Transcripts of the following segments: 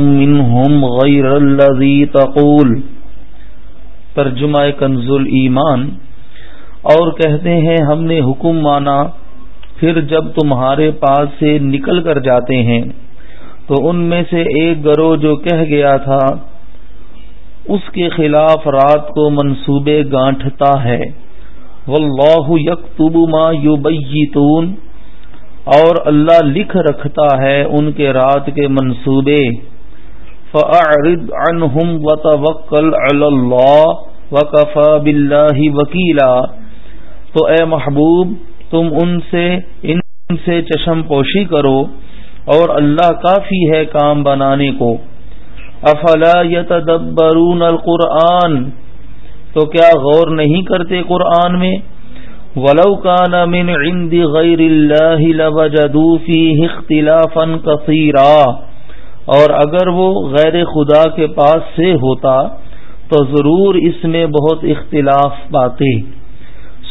منهم غیر الذي تقول۔ ترجمہ کنز ایمان اور کہتے ہیں ہم نے حکم مانا، پھر جب تمہارے پاس سے نکل کر جاتے ہیں، تو ان میں سے ایک گروہ جو کہہ گیا تھا، اس کے خلاف رات کو منصوبے گانٹھتا ہے۔ واللہ یکتب ما یبیتون۔ اور اللہ لکھ رکھتا ہے ان کے رات کے منصوبے۔ فاعرض عنہم وتوکل علی اللہ وکفا باللہ وکیلا تو اے محبوب، تم ان سے ان سے چشم پوشی کرو اور اللہ کافی ہے کام بنانے کو۔ افلا یتدبرون القرآن۔ تو کیا غور نہیں کرتے قرآن میں؟ ولو كان من عند غیر اللہ لوجدوا فيه اختلافا كثيرا اور اگر وہ غیر خدا کے پاس سے ہوتا تو ضرور اس میں بہت اختلاف پاتے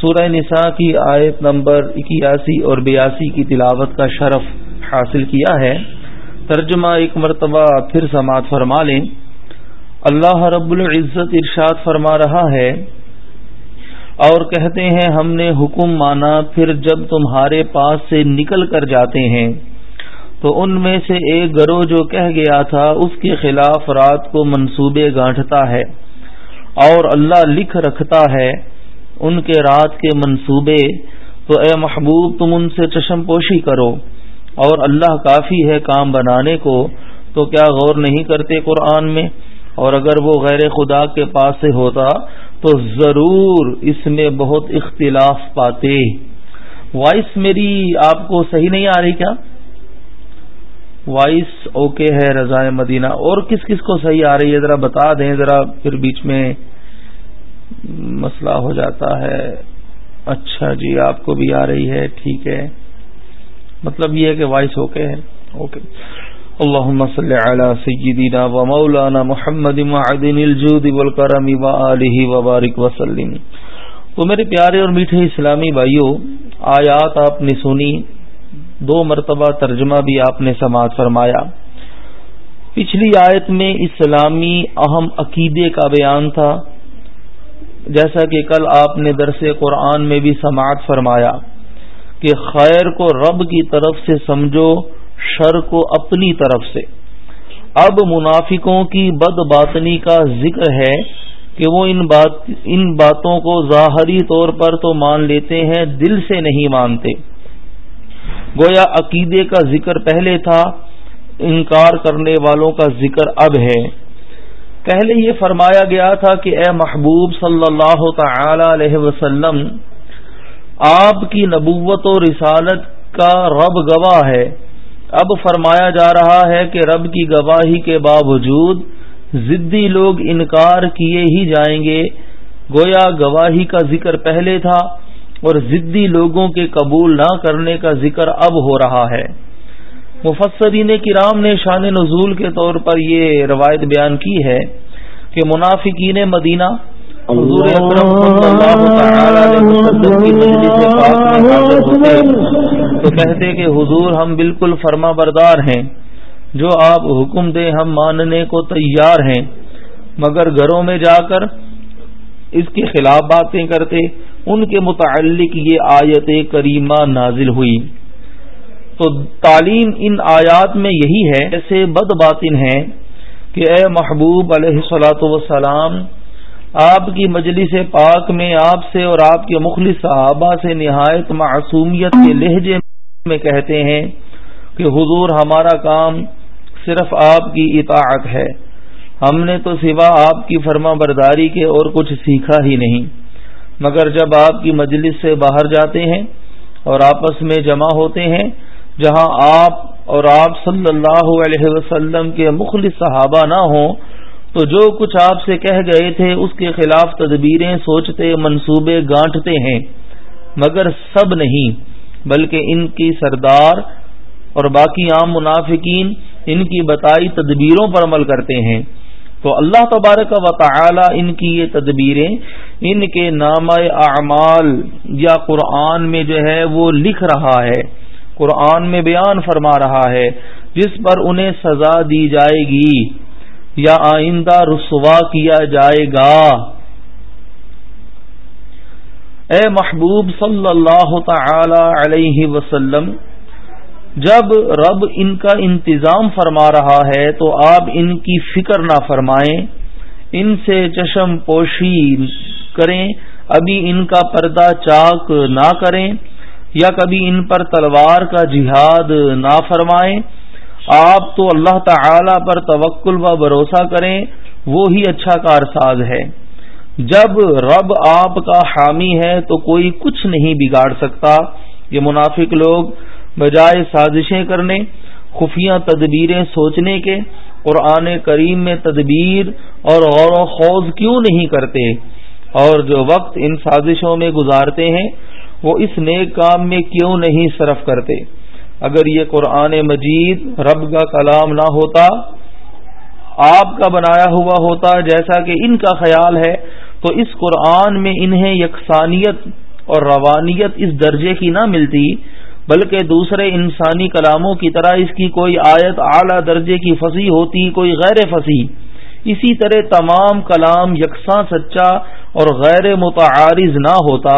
سورہ نساء کی آیت نمبر اکیاسی اور بیاسی کی تلاوت کا شرف حاصل کیا ہے۔ ترجمہ ایک مرتبہ پھر سماعت فرما لیں۔ اللہ رب العزت ارشاد فرما رہا ہے، اور کہتے ہیں ہم نے حکم مانا پھر جب تمہارے پاس سے نکل کر جاتے ہیں۔ تو ان میں سے ایک گروہ جو کہہ گیا تھا، اس کے خلاف رات کو منصوبے گانٹتا ہے اور اللہ لکھ رکھتا ہے ان کے رات کے منصوبے۔ تو اے محبوب، تم ان سے چشم پوشی کرو اور اللہ کافی ہے کام بنانے کو، تو کیا غور نہیں کرتے قرآن میں؟ اور اگر وہ غیر خدا کے پاس سے ہوتا تو ضرور اس میں بہت اختلاف پاتے۔ وائس میری آپ کو صحیح نہیں آ رہی کیا؟ وائس اوکے ہے رضا مدینہ۔ اور کس کس کو صحیح آ رہی ہے ذرا بتا دیں، ذرا پھر بیچ میں مسئلہ ہو جاتا ہے۔ اچھا جی آپ کو بھی آ رہی ہے، ٹھیک ہے۔ مطلب یہ ہے کہ وائس اوکے ہے۔ اوکے۔ اللهم صل على سيدنا ومولانا محمد معدن الجود والكرم وآله وبارك وسلم تو میرے پیارے اور میٹھے اسلامی بھائیوں، آیات آپ نے سنی۔ دو مرتبہ ترجمہ بھی آپ نے سماعت فرمایا۔ پچھلی آیت میں اسلامی اہم عقیدے کا بیان تھا۔ جیسا کہ کل آپ نے درس قرآن میں بھی سماعت فرمایا کہ خیر کو رب کی طرف سے سمجھو، شر کو اپنی طرف سے۔ اب منافقوں کی بد باطنی کا ذکر ہے کہ وہ ان بات، ان باتوں کو ظاہری طور پر تو مان لیتے ہیں، دل سے نہیں مانتے۔ گویا عقیدے کا ذکر پہلے تھا، انکار کرنے والوں کا ذکر اب ہے۔ پہلے یہ فرمایا گیا تھا کہ اے محبوب صلی اللہ تعالی علیہ وسلم، آپ کی نبوت و رسالت کا رب گواہ ہے۔ اب فرمایا جا رہا ہے کہ رب کی گواہی کے باوجود ضدی لوگ انکار کیے ہی جائیں گے۔ گویا گواہی کا ذکر پہلے تھا اور ضدی لوگوں کے قبول نہ کرنے کا ذکر اب ہو رہا ہے۔ مفسرین کرام نے شان نزول کے طور پر یہ روایت بیان کی ہے کہ منافقین مدینہ حضور اکرم صلی اللہ علیہ وسلم کی مجلس پاک میں حاضر ہوتے تو کہتے کہ حضور ہم بالکل فرما بردار ہیں، جو آپ حکم دیں ہم ماننے کو تیار ہیں۔ مگر گھروں میں جا کر اس کے خلاف باتیں کرتے ان کے متعلق یہ آیت کریمہ نازل ہوئی۔ تو تعلیم ان آیات میں یہی ہے، ایسے بد باطن ہے کہ اے محبوب علیہ صلاۃ وسلام آپ کی مجلس پاک میں آپ سے اور آپ کے مخلص صحابہ سے نہایت معصومیت کے لہجے میں کہتے ہیں کہ حضور ہمارا کام صرف آپ کی اطاعت ہے۔ ہم نے تو سوا آپ کی فرما برداری کے اور کچھ سیکھا ہی نہیں۔ مگر جب آپ کی مجلس سے باہر جاتے ہیں اور آپس میں جمع ہوتے ہیں، جہاں آپ اور آپ صلی اللہ علیہ وسلم کے مخلص صحابہ نہ ہوں، تو جو کچھ آپ سے کہہ گئے تھے، اس کے خلاف تدبیریں سوچتے، منصوبے گانٹتے ہیں۔ مگر سب نہیں، بلکہ ان کی سردار اور باقی عام منافقین ان کی بتائی تدبیروں پر عمل کرتے ہیں۔ تو اللہ تبارک و تعالی ان کی یہ تدبیریں، ان کے نام اعمال یا قرآن میں جو ہے وہ لکھ رہا ہے، قرآن میں بیان فرما رہا ہے، جس پر انہیں سزا دی جائے گی یا آئندہ رسوا کیا جائے گا۔ اے محبوب صلی اللہ تعالی علیہ وسلم جب رب ان کا انتظام فرما رہا ہے تو آپ ان کی فکر نہ فرمائیں، ان سے چشم پوشی کریں ابھی ان کا پردہ چاک نہ کریں یا کبھی ان پر تلوار کا جہاد نہ فرمائیں۔ آپ تو اللہ تعالی پر توکل و بھروسہ کریں وہی اچھا کارساز ہے۔ جب رب آپ کا حامی ہے تو کوئی کچھ نہیں بگاڑ سکتا۔ یہ منافق لوگ بجائے سازشیں کرنے، خفیہ تدبیریں سوچنے کے، قرآن کریم میں تدبیر اور غور و خوض کیوں نہیں کرتے؟ اور جو وقت ان سازشوں میں گزارتے ہیں، وہ اس نیک کام میں کیوں نہیں صرف کرتے؟ اگر یہ قرآن مجید رب کا کلام نہ ہوتا، آپ کا بنایا ہوا ہوتا جیسا کہ ان کا خیال ہے، تو اس قرآن میں انہیں یکسانیت اور روانیت اس درجے کی نہ ملتی بلکہ دوسرے انسانی کلاموں کی طرح اس کی کوئی آیت اعلی درجے کی فصیح ہوتی، کوئی غیر فصیح۔ اسی طرح تمام کلام یکساں سچا اور غیر متعارض نہ ہوتا،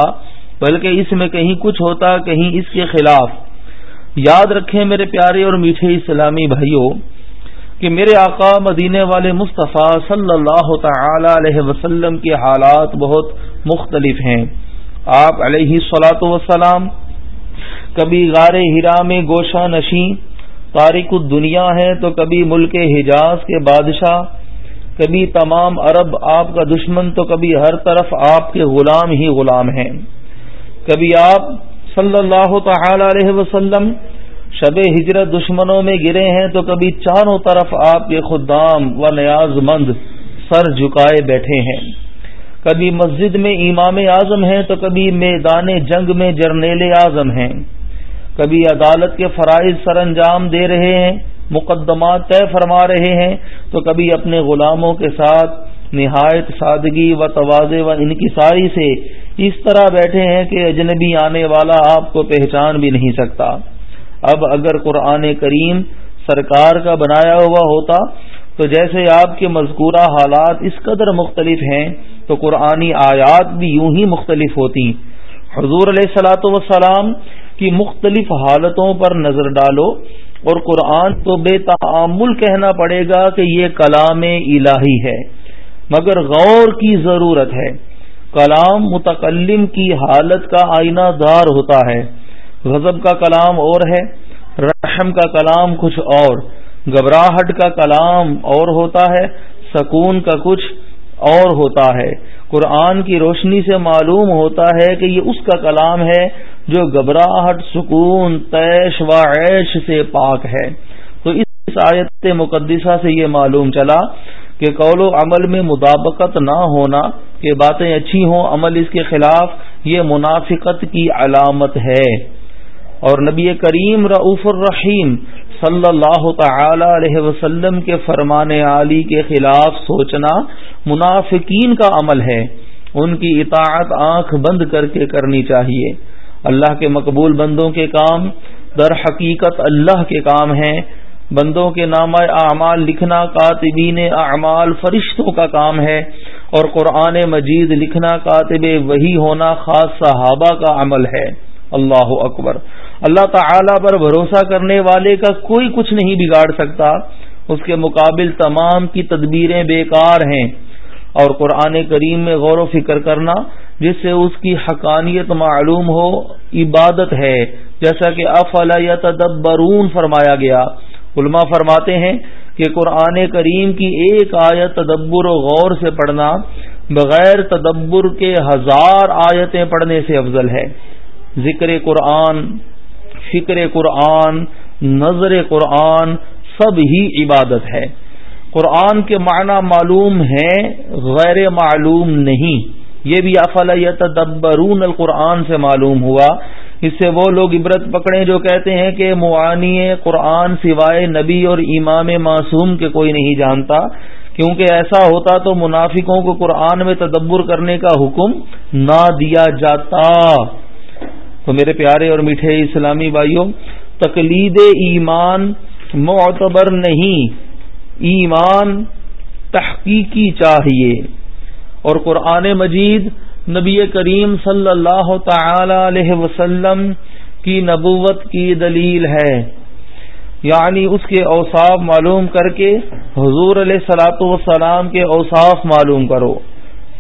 بلکہ اس میں کہیں کچھ ہوتا، کہیں اس کے خلاف۔ یاد رکھیں میرے پیارے اور میٹھے اسلامی بھائیوں، کہ میرے آقا مدینے والے مصطفیٰ صلی اللہ تعالی علیہ وسلم کے حالات بہت مختلف ہیں۔ آپ علیہ سلاۃ وسلام کبھی غار ہیرا میں گوشہ نشیں تاریخ الدنیا ہے تو کبھی ملک حجاز کے بادشاہ۔ کبھی تمام عرب آپ کا دشمن تو کبھی ہر طرف آپ کے غلام ہی غلام ہیں۔ کبھی آپ صلی اللہ تعالی علیہ وسلم شب ہجرت دشمنوں میں گرے ہیں تو کبھی چاروں طرف آپ کے خدام و نیاز مند سر جھکائے بیٹھے ہیں۔ کبھی مسجد میں امام اعظم ہیں تو کبھی میدان جنگ میں جرنیل اعظم ہیں۔ کبھی عدالت کے فرائض سر انجام دے رہے ہیں، مقدمات طے فرما رہے ہیں، تو کبھی اپنے غلاموں کے ساتھ نہایت سادگی و توازے و انکساری سے اس طرح بیٹھے ہیں کہ اجنبی آنے والا آپ کو پہچان بھی نہیں سکتا۔ اب اگر قرآن کریم سرکار کا بنایا ہوا ہوتا تو جیسے آپ کے مذکورہ حالات اس قدر مختلف ہیں تو قرآنی آیات بھی یوں ہی مختلف ہوتی۔ حضور علیہ السلاۃ وسلام کی مختلف حالتوں پر نظر ڈالو اور قرآن تو بے تعامل کہنا پڑے گا کہ یہ کلام الہی ہے، مگر غور کی ضرورت ہے۔ کلام متکلم کی حالت کا آئینہ دار ہوتا ہے۔ غضب کا کلام اور ہے، رحم کا کلام کچھ اور۔ گھبراہٹ کا کلام اور ہوتا ہے، سکون کا کچھ اور ہوتا ہے۔ قرآن کی روشنی سے معلوم ہوتا ہے کہ یہ اس کا کلام ہے جو گھبراہٹ، سکون، تیش و عیش سے پاک ہے۔ تو اس آیت مقدسہ سے یہ معلوم چلا کہ قول و عمل میں مطابقت نہ ہونا کہ باتیں اچھی ہوں، عمل اس کے خلاف، یہ منافقت کی علامت ہے۔ اور نبی کریم رعف الرحیم صلی اللہ تعالی علیہ وسلم کے فرمان علی کے خلاف سوچنا منافقین کا عمل ہے۔ ان کی اطاعت آنکھ بند کر کے کرنی چاہیے۔ اللہ کے مقبول بندوں کے کام در حقیقت اللہ کے کام ہیں۔ بندوں کے نام اعمال لکھنا کاتبین اعمال فرشتوں کا کام ہے۔ اور قرآن مجید لکھنا کاتب وہی ہونا خاص صحابہ کا عمل ہے۔ اللہ اکبر۔ اللہ تعالی پر بھروسہ کرنے والے کا کوئی کچھ نہیں بگاڑ سکتا۔ اس کے مقابل تمام کی تدبیریں بیکار ہیں۔ اور قرآن کریم میں غور و فکر کرنا، جس سے اس کی حقانیت معلوم ہو، عبادت ہے۔ جیسا کہ افلا یا تدبرون فرمایا گیا۔ علماء فرماتے ہیں کہ قرآن کریم کی ایک آیت تدبر و غور سے پڑھنا بغیر تدبر کے ہزار آیتیں پڑھنے سے افضل ہے۔ ذکر قرآن فکر قرآن، نظر قرآن سب ہی عبادت ہے۔ قرآن کے معنی معلوم ہیں، غیر معلوم نہیں۔ یہ بھی افل یتدبرون القرآن سے معلوم ہوا۔ اس سے وہ لوگ عبرت پکڑے جو کہتے ہیں کہ معانی قرآن سوائے نبی اور امام معصوم کے کوئی نہیں جانتا۔ کیونکہ ایسا ہوتا تو منافقوں کو قرآن میں تدبر کرنے کا حکم نہ دیا جاتا۔ تو میرے پیارے اور میٹھے اسلامی بھائیوں، تقلید ایمان معتبر نہیں، ایمان تحقیقی چاہیے۔ اور قرآن مجید نبی کریم صلی اللہ تعالی علیہ وسلم کی نبوت کی دلیل ہے۔ یعنی اس کے اوصاف معلوم کر کے حضور علیہ سلاۃ وسلام کے اوصاف معلوم کرو۔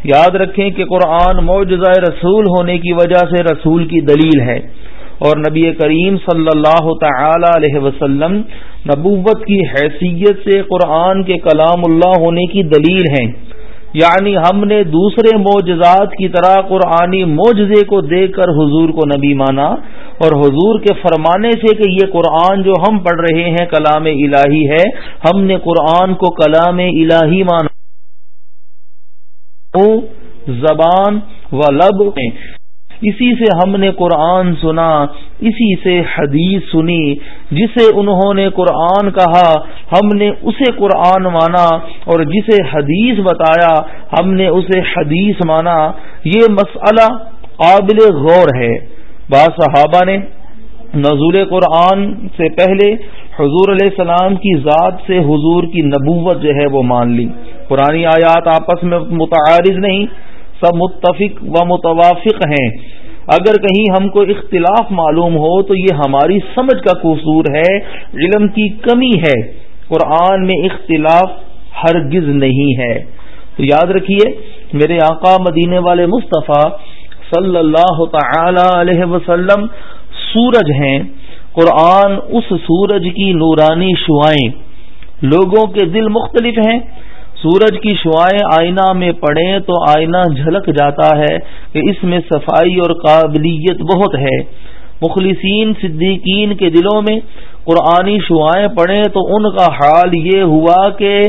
یاد رکھیں کہ قرآن معجزہ رسول ہونے کی وجہ سے رسول کی دلیل ہے اور نبی کریم صلی اللہ تعالی علیہ وسلم نبوت کی حیثیت سے قرآن کے کلام اللہ ہونے کی دلیل ہیں۔ یعنی ہم نے دوسرے معجزات کی طرح قرآنی معجزے کو دیکھ کر حضور کو نبی مانا اور حضور کے فرمانے سے کہ یہ قرآن جو ہم پڑھ رہے ہیں کلام الہی ہے، ہم نے قرآن کو کلام الہی مانا۔ زبان و لب اسی سے ہم نے قرآن سنا، اسی سے حدیث سنی۔ جسے انہوں نے قرآن کہا، ہم نے اسے قرآن مانا۔ اور جسے حدیث بتایا، ہم نے اسے حدیث مانا۔ یہ مسئلہ قابل غور ہے۔ بعض صحابہ نے نزول قرآن سے پہلے حضور علیہ السلام کی ذات سے حضور کی نبوت جو ہے وہ مان لی۔ پرانی آیات آپس میں متعارض نہیں، سب متفق و متوافق ہیں۔ اگر کہیں ہم کو اختلاف معلوم ہو تو یہ ہماری سمجھ کا قصور ہے، علم کی کمی ہے۔ قرآن میں اختلاف ہرگز نہیں ہے۔ تو یاد رکھیے، میرے آقا مدینے والے مصطفیٰ صلی اللہ تعالی علیہ وسلم سورج ہیں۔ قرآن اس سورج کی نورانی شعائیں۔ لوگوں کے دل مختلف ہیں۔ سورج کی شعائیں آئینہ میں پڑیں تو آئینہ جھلک جاتا ہے کہ اس میں صفائی اور قابلیت بہت ہے۔ مخلصین صدیقین کے دلوں میں قرآنی شعائیں پڑھیں تو ان کا حال یہ ہوا کہ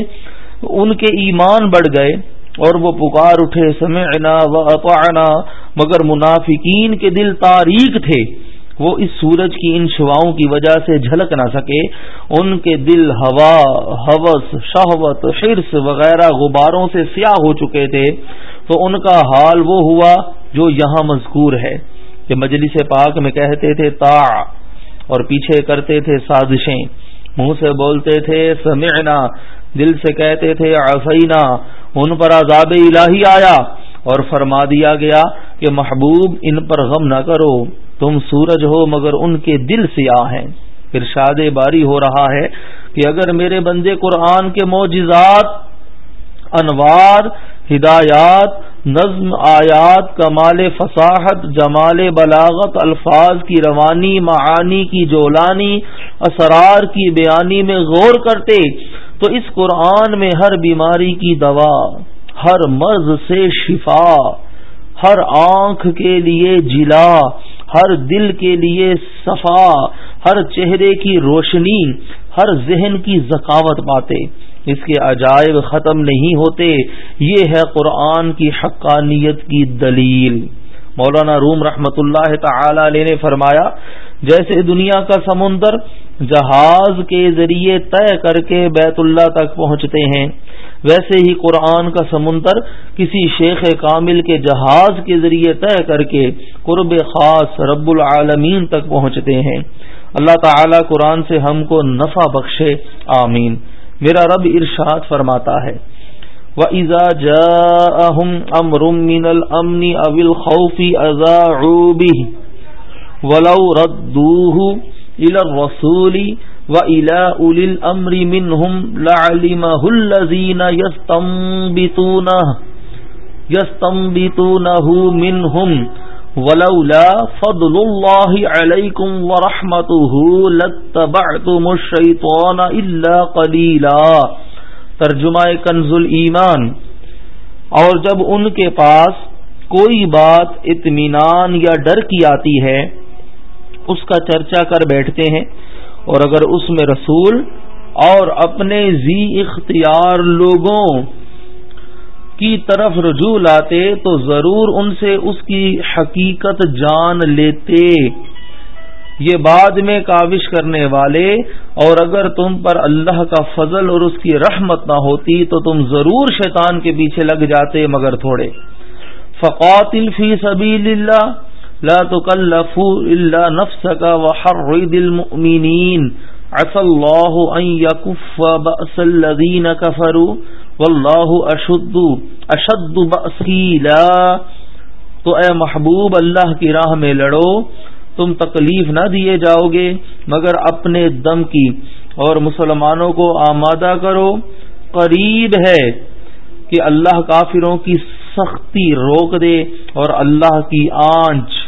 ان کے ایمان بڑھ گئے اور وہ پکار اٹھے، سمعنا و اطعنا مگر منافقین کے دل تاریخ تھے۔ وہ اس سورج کی ان شواؤں کی وجہ سے جھلک نہ سکے، ان کے دل ہوا، حوث، شہوت حرص وغیرہ غباروں سے سیاہ ہو چکے تھے۔ تو ان کا حال وہ ہوا جو یہاں مذکور ہے کہ مجلس پاک میں کہتے تھے تا اور پیچھے کرتے تھے، سازشیں منہ سے بولتے تھے، سمعنا دل سے کہتے تھے آسینا ان پر عذاب الہی آیا اور فرما دیا گیا کہ محبوب ان پر غم نہ کرو۔ تم سورج ہو مگر ان کے دل سیاہ ہیں۔ ارشاد باری ہو رہا ہے کہ اگر میرے بندے قرآن کے معجزات، انوار، ہدایات، نظم، آیات، کمال فصاحت، جمال بلاغت، الفاظ کی روانی، معانی کی جولانی، اسرار کی بیانی میں غور کرتے، تو اس قرآن میں ہر بیماری کی دوا، ہر مرض سے شفا، ہر آنکھ کے لیے جلا ہر دل کے لیے صفا، ہر چہرے کی روشنی، ہر ذہن کی ذکاوت پاتے اس کے عجائب ختم نہیں ہوتے، یہ ہے قرآن کی حقانیت کی دلیل۔ مولانا روم رحمت اللہ تعالی علیہ نے فرمایا، جیسے دنیا کا سمندر جہاز کے ذریعے طے کر کے بیت اللہ تک پہنچتے ہیں ویسے ہی قرآن کا سمندر کسی شیخ کامل کے جہاز کے ذریعے طے کر کے قرب خاص رب العالمین تک پہنچتے ہیں۔ اللہ تعالی قرآن سے ہم کو نفع بخشے۔ آمین۔ میرا رب ارشاد فرماتا ہے۔ وَإِذَا جَاءَهُمْ أَمْرٌ مِّنَ الْأَمْنِ أَوِ الْخَوْفِ أَذَاعُوا بِهِ وَلَوْ رَدُّوهُ إِلَى الرَّسُولِ وَإِلَى أُولِي الْأَمْرِ مِنْهُمْ لَعَلِمَهُ الَّذِينَ يَسْتَنبِطُونَهُ يَسْتَنبِطُونَهُ مِنْهُمْ وَلَوْلَا فَضْلُ اللَّهِ عَلَيْكُمْ وَرَحْمَتُهُ لَاتَّبَعْتُمُ الشَّيْطَانَ إِلَّا قَلِيلًا ترجمہ کنز ایمان اور جب ان کے پاس کوئی بات اطمینان یا ڈر کی آتی ہے، اس کا چرچا کر بیٹھتے ہیں۔ اور اگر اس میں رسول اور اپنے زی اختیار لوگوں کی طرف رجوع لاتے تو ضرور ان سے اس کی حقیقت جان لیتے۔ یہ بعد میں کاوش کرنے والے، اور اگر تم پر اللہ کا فضل اور اس کی رحمت نہ ہوتی تو تم ضرور شیطان کے پیچھے لگ جاتے مگر تھوڑے۔ فقاتل فی سبیل اللہ لا تكلفوا الا نفسك وحرد المؤمنين. اللہ ان یکف بأس الذین کفروا واللہ اشد اشد بأسیلا تو اے محبوب، اللہ کی راہ میں لڑو. تم تکلیف نہ دیے جاؤ گے مگر اپنے دم کی. اور مسلمانوں کو آمادہ کرو. قریب ہے کہ اللہ کافروں کی سختی روک دے اور اللہ کی آنچ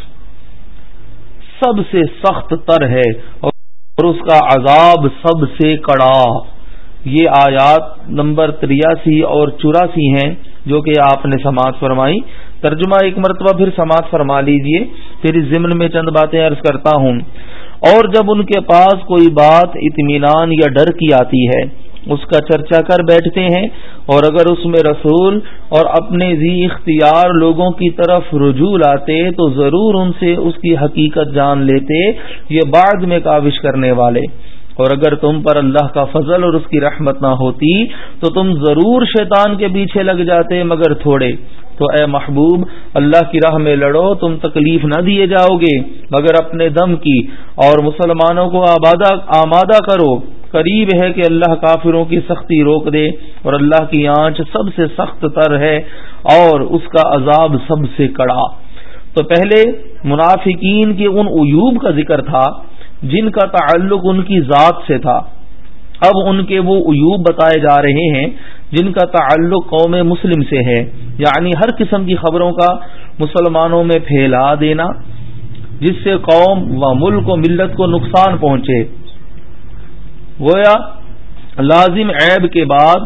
سب سے سخت تر ہے اور اس کا عذاب سب سے کڑا۔ یہ آیات نمبر تریاسی اور چوراسی ہیں، جو کہ آپ نے سماعت فرمائی۔ ترجمہ ایک مرتبہ پھر سماعت فرما لیجیے۔ پھر اس ضمن میں چند باتیں عرض کرتا ہوں۔ اور جب ان کے پاس کوئی بات اطمینان یا ڈر کی آتی ہے اس کا چرچا کر بیٹھتے ہیں اور اگر اس میں رسول اور اپنے ذی اختیار لوگوں کی طرف رجوع لاتے تو ضرور ان سے اس کی حقیقت جان لیتے، یہ بعد میں کاوش کرنے والے۔ اور اگر تم پر اللہ کا فضل اور اس کی رحمت نہ ہوتی تو تم ضرور شیطان کے پیچھے لگ جاتے مگر تھوڑے۔ تو اے محبوب، اللہ کی راہ میں لڑو، تم تکلیف نہ دیے جاؤ گے۔ مگر اپنے دم کی اور مسلمانوں کو آمادہ کرو۔ قریب ہے کہ اللہ کافروں کی سختی روک دے اور اللہ کی آنچ سب سے سخت تر ہے اور اس کا عذاب سب سے کڑا۔ تو پہلے منافقین کے ان عیوب کا ذکر تھا جن کا تعلق ان کی ذات سے تھا۔ اب ان کے وہ عیوب بتائے جا رہے ہیں جن کا تعلق قوم مسلم سے ہے۔ یعنی ہر قسم کی خبروں کا مسلمانوں میں پھیلا دینا، جس سے قوم و ملک و ملت کو نقصان پہنچے۔ گویا لازم عیب کے بعد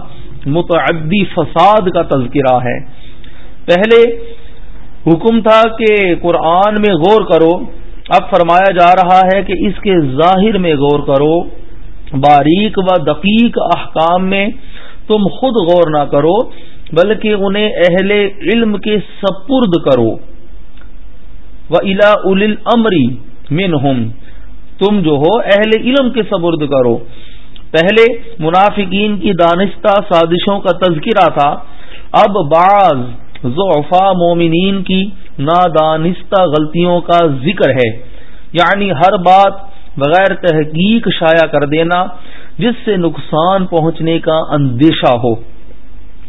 متعدی فساد کا تذکرہ ہے۔ پہلے حکم تھا کہ قرآن میں غور کرو۔ اب فرمایا جا رہا ہے کہ اس کے ظاہر میں غور کرو۔ باریک و دقیق احکام میں تم خود غور نہ کرو، بلکہ انہیں اہل علم کے سپرد کرو۔ و الا ال امری من تم جو ہو اہل علم کے سپرد کرو پہلے منافقین کی دانستہ سازشوں کا تذکرہ تھا، اب بعض ضعفا مومنین کی نادانستہ غلطیوں کا ذکر ہے۔ یعنی ہر بات بغیر تحقیق شائع کر دینا، جس سے نقصان پہنچنے کا اندیشہ ہو۔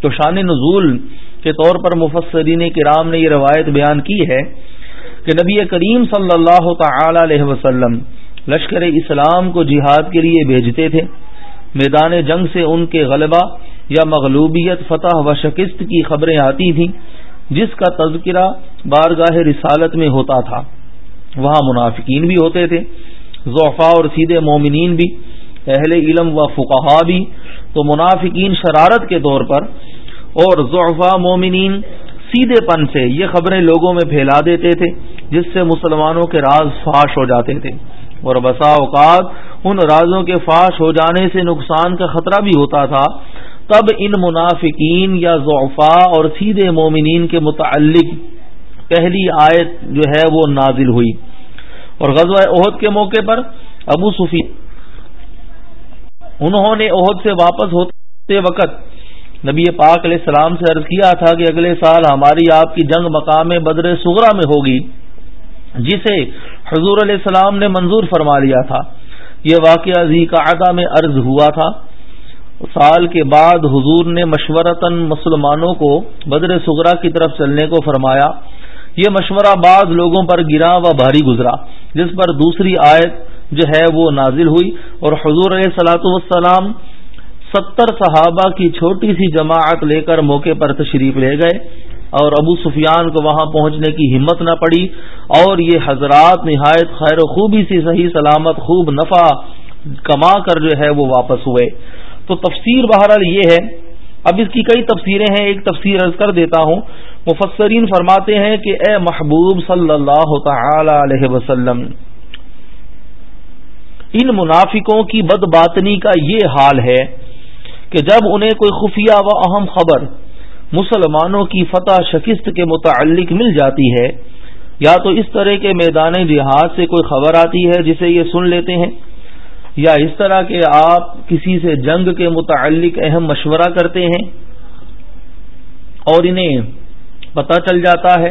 تو شان نزول کے طور پر مفسرین کرام نے یہ روایت بیان کی ہے کہ نبی کریم صلی اللہ تعالی علیہ وسلم لشکر اسلام کو جہاد کے لیے بھیجتے تھے۔ میدان جنگ سے ان کے غلبہ یا مغلوبیت فتح و شکست کی خبریں آتی تھیں، جس کا تذکرہ بارگاہ رسالت میں ہوتا تھا۔ وہاں منافقین بھی ہوتے تھے ضعفا اور سیدھے مومنین بھی، اہل علم و فقہا بھی۔ تو منافقین شرارت کے طور پر اور ضعفا مومنین سیدھے پن سے یہ خبریں لوگوں میں پھیلا دیتے تھے، جس سے مسلمانوں کے راز فاش ہو جاتے تھے۔ اور بسا اوقات ان رازوں کے فاش ہو جانے سے نقصان کا خطرہ بھی ہوتا تھا۔ تب ان منافقین یا ضعفا اور سیدھے مومنین کے متعلق پہلی آیت جو ہے وہ نازل ہوئی۔ اور غزوہ عہد کے موقع پر ابو صفی انہوں نے عہد سے واپس ہوتے وقت نبی پاک علیہ السلام سے عرض کیا تھا کہ اگلے سال ہماری آپ کی جنگ مقام بدر سغرا میں ہوگی، جسے حضور علیہ السلام نے منظور فرما لیا تھا۔ یہ واقعہ ذی کا میں عرض ہوا تھا۔ سال کے بعد حضور نے مشورتاً مسلمانوں کو بدر سغرا کی طرف چلنے کو فرمایا۔ یہ مشورہ بعض لوگوں پر گرا و بھاری گزرا، جس پر دوسری آیت جو ہے وہ نازل ہوئی۔ اور حضور علیہ سلاۃ والسلام ستر صحابہ کی چھوٹی سی جماعت لے کر موقع پر تشریف لے گئے۔ اور ابو سفیان کو وہاں پہنچنے کی ہمت نہ پڑی اور یہ حضرات نہایت خیر و خوبی سی صحیح سلامت خوب نفع کما کر جو ہے وہ واپس ہوئے۔ تو تفسیر بہرحال یہ ہے۔ اب اس کی کئی تفسیریں ہیں، ایک تفسیر عرض کر دیتا ہوں۔ مفسرین فرماتے ہیں کہ اے محبوب صلی اللہ تعالی علیہ وسلم، ان منافقوں کی بد باطنی کا یہ حال ہے کہ جب انہیں کوئی خفیہ و اہم خبر مسلمانوں کی فتح شکست کے متعلق مل جاتی ہے۔ یا تو اس طرح کے میدان جہاد سے کوئی خبر آتی ہے جسے یہ سن لیتے ہیں، یا اس طرح کہ آپ کسی سے جنگ کے متعلق اہم مشورہ کرتے ہیں اور انہیں پتہ چل جاتا ہے۔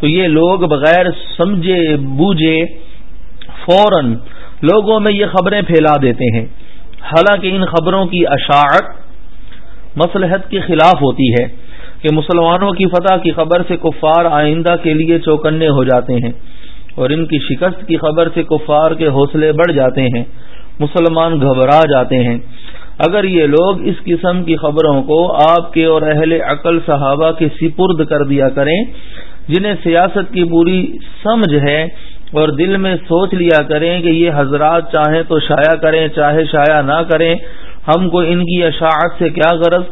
تو یہ لوگ بغیر سمجھے، بوجھے فوراً لوگوں میں یہ خبریں پھیلا دیتے ہیں۔ حالانکہ ان خبروں کی اشاعت مسلحت کے خلاف ہوتی ہے۔ کہ مسلمانوں کی فتح کی خبر سے کفار آئندہ کے لیے چوکنے ہو جاتے ہیں اور ان کی شکست کی خبر سے کفار کے حوصلے بڑھ جاتے ہیں، مسلمان گھبرا جاتے ہیں۔ اگر یہ لوگ اس قسم کی خبروں کو آپ کے اور اہل عقل صحابہ کے سپرد کر دیا کریں، جنہیں سیاست کی پوری سمجھ ہے اور دل میں سوچ لیا کریں کہ یہ حضرات چاہیں تو شاع کریں، چاہے شاع نہ کریں، ہم کو ان کی اشاعت سے کیا غرض؟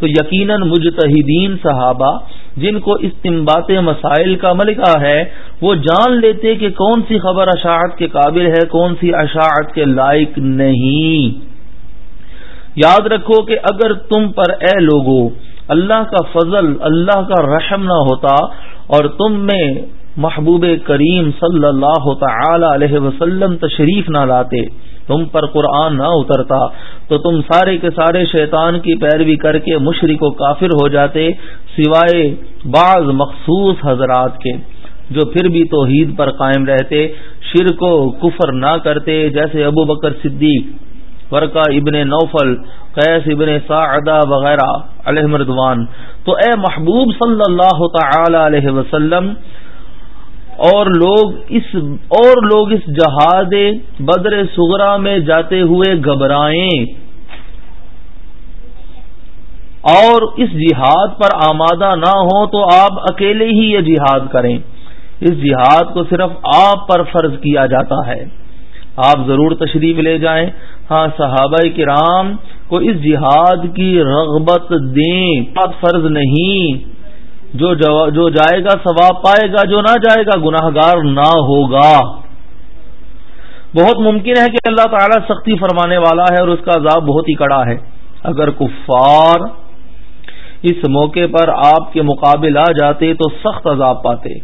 تو یقیناً مجتہدین صحابہ جن کو استمبات مسائل کا ملکہ ہے، وہ جان لیتے کہ کون سی خبر اشاعت کے قابل ہے، کون سی اشاعت کے لائق نہیں۔ یاد رکھو کہ اگر تم پر اے لوگو، اللہ کا فضل، اللہ کا رحم نہ ہوتا اور تم میں محبوب کریم صلی اللہ تعالی علیہ وسلم تشریف نہ لاتے تم پر قرآن نہ اترتا تو تم سارے کے سارے شیطان کی پیروی کر کے مشرق و کافر ہو جاتے سوائے بعض مخصوص حضرات کے، جو پھر بھی توحید پر قائم رہتے، شرک و کفر نہ کرتے، جیسے ابو بکر صدیق ورکا ابن نوفل، قیس ابن سعدہ وغیرہ، علیہ مردوان تو اے محبوب صلی اللہ تعالی علیہ وسلم اور لوگ اس اور لوگ اس جہاد بدر سغرا میں جاتے ہوئے گھبرائیں۔ اور اس جہاد پر آمادہ نہ ہو تو آپ اکیلے ہی یہ جہاد کریں۔ اس جہاد کو صرف آپ پر فرض کیا جاتا ہے۔ آپ ضرور تشریف لے جائیں۔ ہاں صحابہ کرام کو اس جہاد کی رغبت دیں۔ فرض نہیں۔ جو جو جائے گا ثواب پائے گا، جو نہ جائے گا گناہ گار نہ ہوگا۔ بہت ممکن ہے کہ اللہ تعالیٰ سختی فرمانے والا ہے اور اس کا عذاب بہت ہی کڑا ہے۔ اگر کفار اس موقع پر آپ کے مقابل آ جاتے تو سخت عذاب پاتے۔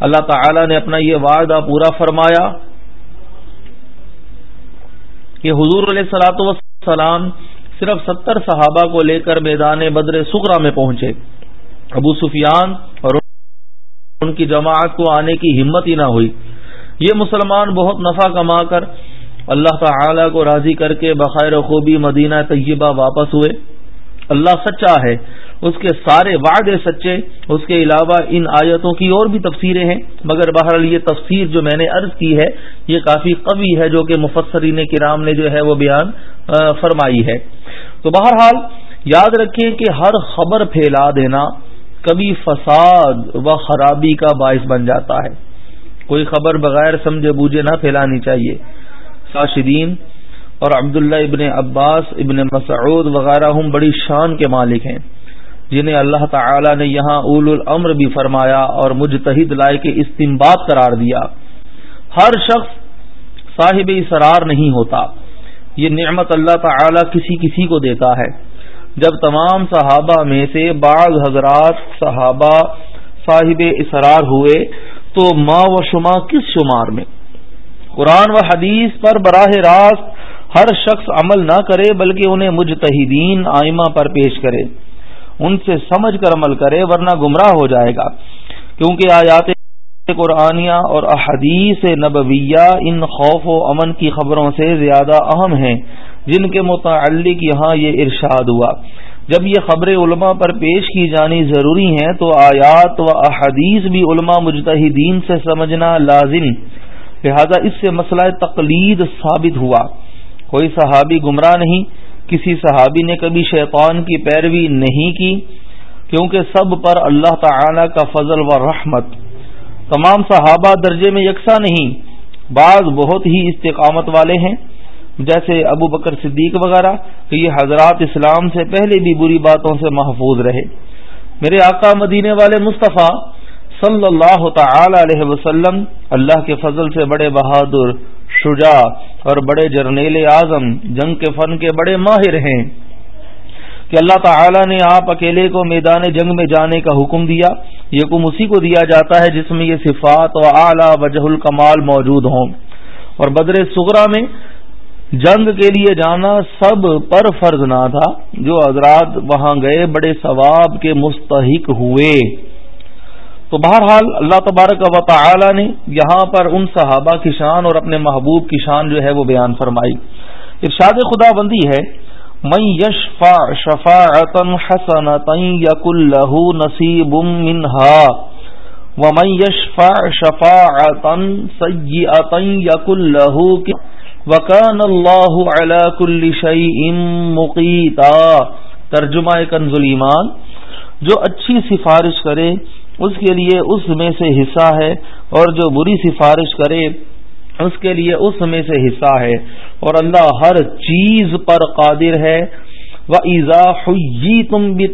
اللہ تعالی نے اپنا یہ وعدہ پورا فرمایا کہ حضور علیہ سلاۃ وسلام صرف ستر صحابہ کو لے کر میدان بدر سکرا میں پہنچے۔ ابو سفیان اور ان کی جماعت کو آنے کی ہمت ہی نہ ہوئی۔ یہ مسلمان بہت نفع کما کر اللہ تعالی کو راضی کر کے بخیر خوبی مدینہ طیبہ واپس ہوئے۔ اللہ سچا ہے، اس کے سارے وعدے سچے، اس کے علاوہ ان آیتوں کی اور بھی تفسیریں ہیں۔ مگر بہرحال یہ تفسیر جو میں نے عرض کی ہے، یہ کافی قوی ہے جو کہ مفسرین کرام نے جو ہے وہ بیان فرمائی ہے۔ تو بہرحال یاد رکھیں کہ ہر خبر پھیلا دینا کبھی فساد و خرابی کا باعث بن جاتا ہے۔ کوئی خبر بغیر سمجھے بوجھے نہ پھیلانی چاہیے۔ ساشدین اور عبداللہ ابن عباس، ابن مسعود وغیرہ ہم بڑی شان کے مالک ہیں۔ جنہیں اللہ تعالی نے یہاں اول الامر بھی فرمایا اور مجتہد لائے کے استمباد قرار دیا۔ ہر شخص صاحب اسرار نہیں ہوتا۔ یہ نعمت اللہ تعالی کسی کسی کو دیتا ہے۔ جب تمام صحابہ میں سے بعض حضرات صحابہ صاحب اسرار ہوئے تو ماں و شما کس شمار میں؟ قرآن و حدیث پر براہ راست ہر شخص عمل نہ کرے بلکہ انہیں مجتہدین آئمہ پر پیش کرے۔ ان سے سمجھ کر عمل کرے ورنہ گمراہ ہو جائے گا۔ کیونکہ آیات قرآنیہ اور احادیث نبویہ ان خوف و امن کی خبروں سے زیادہ اہم ہیں۔ جن کے متعلق یہاں یہ ارشاد ہوا۔ جب یہ خبریں علماء پر پیش کی جانی ضروری ہیں تو آیات و احادیث بھی علماء مجتہدین سے سمجھنا لازم۔ لہذا اس سے مسئلہ تقلید ثابت ہوا۔ کوئی صحابی گمراہ نہیں، کسی صحابی نے کبھی شیطان کی پیروی نہیں کی، کیونکہ سب پر اللہ تعالی کا فضل و رحمت۔ تمام صحابہ درجے میں یکساں نہیں، بعض بہت ہی استقامت والے ہیں۔ جیسے ابو بکر صدیق وغیرہ کہ یہ حضرات اسلام سے پہلے بھی بری باتوں سے محفوظ رہے۔ میرے آقا مدینے والے مصطفیٰ صلی اللہ تعالی علیہ وسلم، اللہ کے فضل سے بڑے بہادر، شجاع اور بڑے جرنیل اعظم، جنگ کے فن کے بڑے ماہر ہیں۔ کہ اللہ تعالی نے آپ اکیلے کو میدان جنگ میں جانے کا حکم دیا، یہ حکم اسی کو دیا جاتا ہے جس میں یہ صفات و اعلی وجہ الکمال موجود ہوں۔ اور بدر سغرا میں جنگ کے لیے جانا سب پر فرض نہ تھا، جو حضرات وہاں گئے بڑے ثواب کے مستحق ہوئے۔ تو بہرحال اللہ تبارک و تعالی نے یہاں پر ان صحابہ کی شان اور اپنے محبوب کی شان جو ہے وہ بیان فرمائی۔ ارشاد خدا بندی ہے، من یشفع شفاعتا حسنتا یکل له نصیب منها ومن یشفع شفاعتا سیئتا یکل له وکان اللہ علی کل شیء مقیتا ترجمہ کنز ایمان۔ جو اچھی سفارش کرے، اس کے لیے اس میں سے حصہ ہے، اور جو بری سفارش کرے، اس کے لیے اس میں سے حصہ ہے۔ اور اللہ ہر چیز پر قادر ہے۔ وہ ایزا ہوئی تم بھی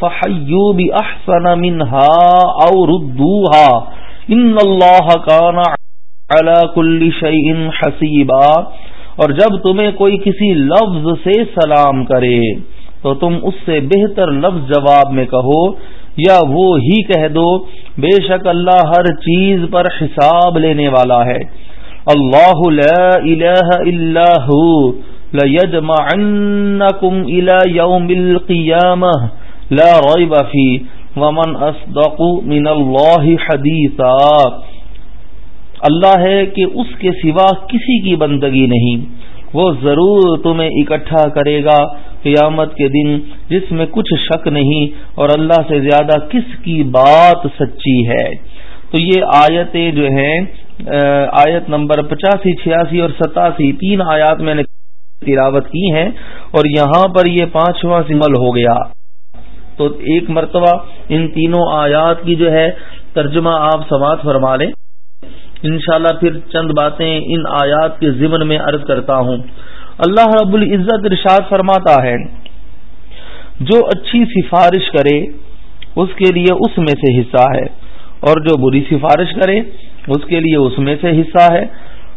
فحیو بھی احسن منہا اور ان اللہ کانا کل شعین حسیبا اور جب تمہیں کوئی کسی لفظ سے سلام کرے، تو تم اس سے بہتر لفظ جواب میں کہو، یا وہ ہی کہہ دو، بے شک اللہ ہر چیز پر حساب لینے والا ہے۔ اللہ لا الہ الا ہو لیجمعنکم الى یوم القیامہ لا ریب فی ومن اصدق من اللہ حدیثا اللہ ہے کہ اس کے سوا کسی کی بندگی نہیں۔ وہ ضرور تمہیں اکٹھا کرے گا قیامت کے دن جس میں کچھ شک نہیں اور اللہ سے زیادہ کس کی بات سچی ہے۔ تو یہ آیتیں جو ہیں آیت نمبر پچاسی، چھیاسی اور ستاسی، تین آیات میں نے تلاوت کی ہیں اور یہاں پر یہ پانچواں سمل ہو گیا۔ تو ایک مرتبہ ان تینوں آیات کی جو ہے، ترجمہ آپ سماعت فرما لیں۔ انشاءاللہ پھر چند باتیں ان آیات کے ضمن میں عرض کرتا ہوں۔ اللہ رب العزت ارشاد فرماتا ہے، جو اچھی سفارش کرے، اس کے لیے اس میں سے حصہ ہے۔ اور جو بری سفارش کرے، اس کے لیے اس میں سے حصہ ہے۔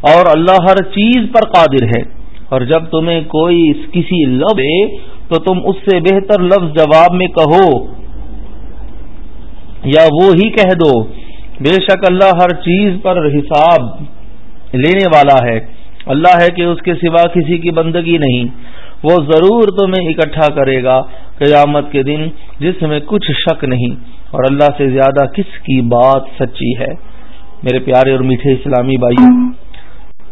اور اللہ ہر چیز پر قادر ہے۔ اور جب تمہیں کوئی کسی لفظ دے، تو تم اس سے بہتر لفظ جواب میں کہو، یا وہ ہی کہہ دو۔ بے شک اللہ ہر چیز پر حساب لینے والا ہے۔ اللہ ہے کہ اس کے سوا kisi کی بندگی نہیں۔ وہ ضرور تمہیں اکٹھا کرے گا قیامت کے دن، جس میں کچھ شک نہیں۔ اور اللہ سے زیادہ کس کی بات سچی ہے؟ میرے پیارے اور میٹھے اسلامی بھائی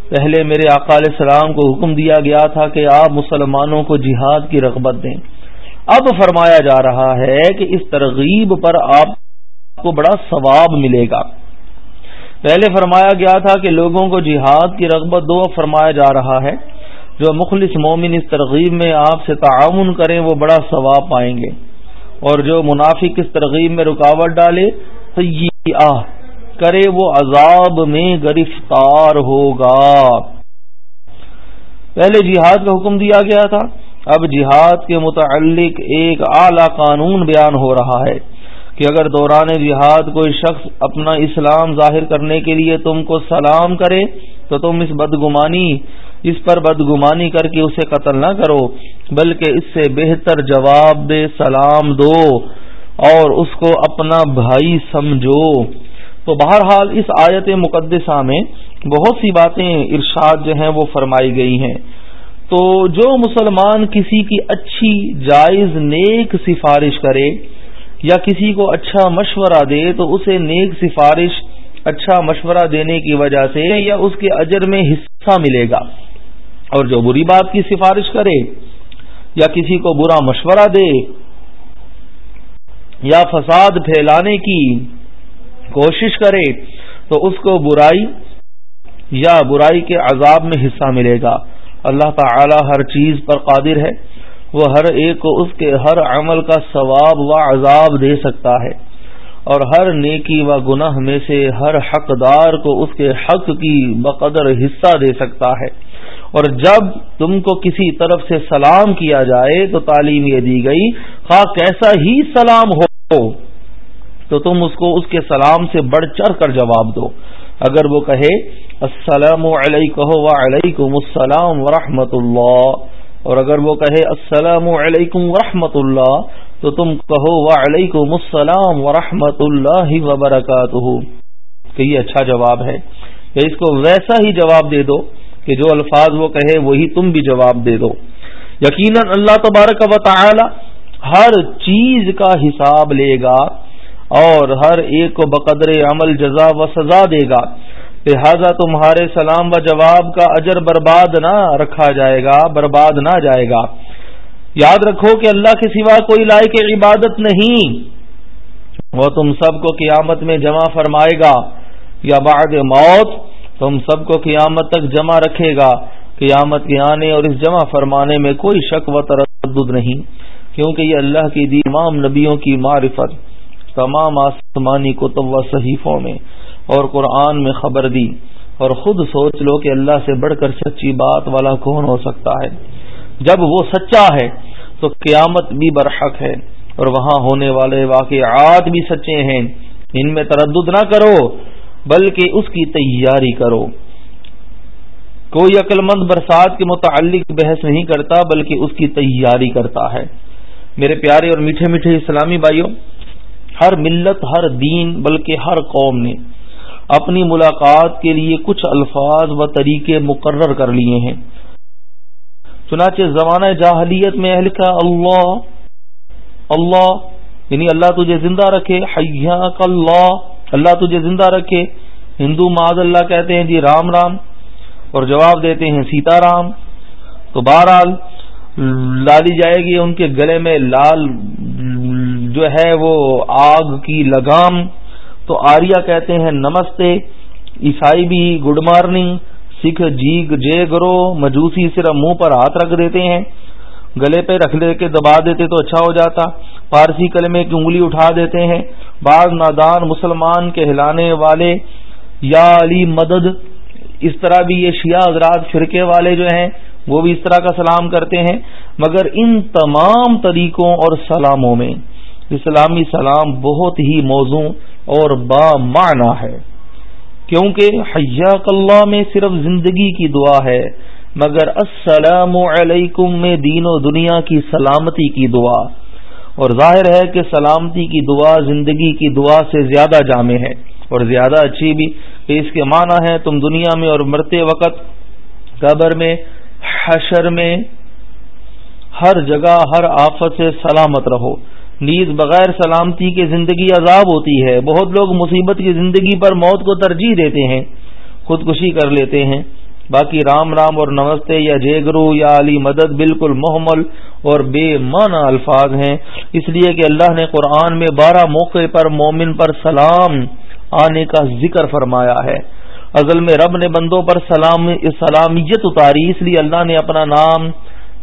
پہلے میرے آقا علیہ السلام کو حکم دیا گیا تھا کہ آپ مسلمانوں کو جہاد کی رغبت دیں۔ اب فرمایا جا رہا ہے کہ اس ترغیب پر آپ کو بڑا ثواب ملے گا۔ پہلے فرمایا گیا تھا کہ لوگوں کو جہاد کی رغبت دو فرمایا جا رہا ہے۔ جو مخلص مومن اس ترغیب میں آپ سے تعاون کریں، وہ بڑا ثواب پائیں گے۔ اور جو منافق اس ترغیب میں رکاوٹ ڈالے تو یہ کرے، وہ عذاب میں گرفتار ہوگا۔ پہلے جہاد کا حکم دیا گیا تھا۔ اب جہاد کے متعلق ایک اعلی قانون بیان ہو رہا ہے۔ کہ اگر دوران جہاد کوئی شخص اپنا اسلام ظاہر کرنے کے لیے تم کو سلام کرے، تو تم اس بدگمانی، اس پر بدگمانی کر کے اسے قتل نہ کرو، بلکہ اس سے بہتر جواب دے، سلام دو اور اس کو اپنا بھائی سمجھو۔ تو بہرحال اس آیت مقدسہ میں بہت سی باتیں ارشاد جو ہیں وہ فرمائی گئی ہیں۔ تو جو مسلمان کسی کی اچھی، جائز، نیک سفارش کرے یا کسی کو اچھا مشورہ دے تو اسے نیک سفارش اچھا مشورہ دینے کی وجہ سے یا اس کے اجر میں حصہ ملے گا۔ اور جو بری بات کی سفارش کرے یا کسی کو برا مشورہ دے یا فساد پھیلانے کی کوشش کرے تو اس کو برائی یا برائی کے عذاب میں حصہ ملے گا۔ اللہ تعالی ہر چیز پر قادر ہے۔ وہ ہر ایک کو اس کے ہر عمل کا ثواب و عذاب دے سکتا ہے اور ہر نیکی و گناہ میں سے ہر حقدار کو اس کے حق کی بقدر حصہ دے سکتا ہے۔ اور جب تم کو کسی طرف سے سلام کیا جائے تو تعلیم یہ دی گئی، خواہ کیسا ہی سلام ہو، تو تم اس کو اس کے سلام سے بڑھ چڑھ کر جواب دو۔ اگر وہ کہے، السلام علیکم و علیکم السلام ورحمۃ اللہ اور اگر وہ کہے السلام علیکم ورحمۃ اللہ، تو تم کہو وعلیکم السلام ورحمۃ اللہ وبرکاتہ۔ کہ یہ اچھا جواب ہے۔ کہ اس کو ویسا ہی جواب دے دو کہ جو الفاظ وہ کہے، وہی تم بھی جواب دے دو۔ یقیناً اللہ تبارک و تعالی ہر چیز کا حساب لے گا اور ہر ایک کو بقدر عمل، جزا و سزا دے گا۔ لہذا تمہارے سلام و جواب کا اجر برباد نہ رکھا جائے گا، برباد نہ جائے گا۔ یاد رکھو کہ اللہ کے سوا کوئی لائق عبادت نہیں۔ وہ تم سب کو قیامت میں جمع فرمائے گا یا بعد موت، تم سب کو قیامت تک جمع رکھے گا۔ قیامت کے آنے اور اس جمع فرمانے میں کوئی شک و تردد نہیں، کیونکہ یہ اللہ کی دی تمام نبیوں کی معرفت، تمام آسمانی کتب و صحیفوں میں۔ اور قرآن میں خبر دی اور خود سوچ لو کہ اللہ سے بڑھ کر سچی بات والا کون ہو سکتا ہے۔ جب وہ سچا ہے تو قیامت بھی برحق ہے اور وہاں ہونے والے واقعات بھی سچے ہیں۔ ان میں تردد نہ کرو، بلکہ اس کی تیاری کرو۔ کوئی عقل مند برسات کے متعلق بحث نہیں کرتا، بلکہ اس کی تیاری کرتا ہے۔ میرے پیارے اور میٹھے میٹھے اسلامی بھائیوں، ہر ملت، ہر دین، بلکہ ہر قوم نے اپنی ملاقات کے لیے کچھ الفاظ و طریقے مقرر کر لیے ہیں۔ چنانچہ زمانہ جاہلیت میں اہل کا اللہ اللہ یعنی اللہ تجھے زندہ رکھے، حیاک اللہ اللہ تجھے زندہ رکھے۔ ہندو معذ اللہ کہتے ہیں جی رام رام، اور جواب دیتے ہیں، سیتا رام۔ تو بہرحال لالی جائے گی ان کے گلے میں لال جو ہے وہ آگ کی لگام۔ تو آریا کہتے ہیں، نمستے، عیسائی بھی گڈ مارننگ، سکھ جیگ جے گرو، مجوسی صرف منہ پر ہاتھ رکھ دیتے ہیں، گلے پہ رکھ لے کے دبا دیتے تو اچھا ہو جاتا، پارسی کلمے کی انگلی اٹھا دیتے ہیں، بعض نادان مسلمان کے ہلانے والے، یا علی مدد، اس طرح بھی یہ شیعہ حضرات فرقے والے جو ہیں، وہ بھی اس طرح کا سلام کرتے ہیں، مگر ان تمام طریقوں اور سلاموں میں، اسلامی سلام بہت ہی موزوں اور با معنی ہے۔ کیونکہ حیاک اللہ میں صرف زندگی کی دعا ہے، مگر السلام علیکم میں دین و دنیا کی سلامتی کی دعا۔ اور ظاہر ہے کہ سلامتی کی دعا زندگی کی دعا سے زیادہ جامع ہے۔ اور زیادہ اچھی بھی۔ کہ اس کے معنی ہے تم دنیا میں اور مرتے وقت، قبر میں، حشر میں، ہر جگہ، ہر آفت سے سلامت رہو۔ نیز بغیر سلامتی کی زندگی عذاب ہوتی ہے۔ بہت لوگ مصیبت کی زندگی پر موت کو ترجیح دیتے ہیں، خودکشی کر لیتے ہیں۔ باقی رام رام اور نمستے یا جے گرو یا علی مدد بالکل محمل اور بے معنی الفاظ ہیں۔ اس لیے کہ اللہ نے قرآن میں بارہ موقع پر مومن پر سلام آنے کا ذکر فرمایا ہے۔ ازل میں رب نے بندوں پر سلام، سلامیت اتاری، اس لیے اللہ نے اپنا نام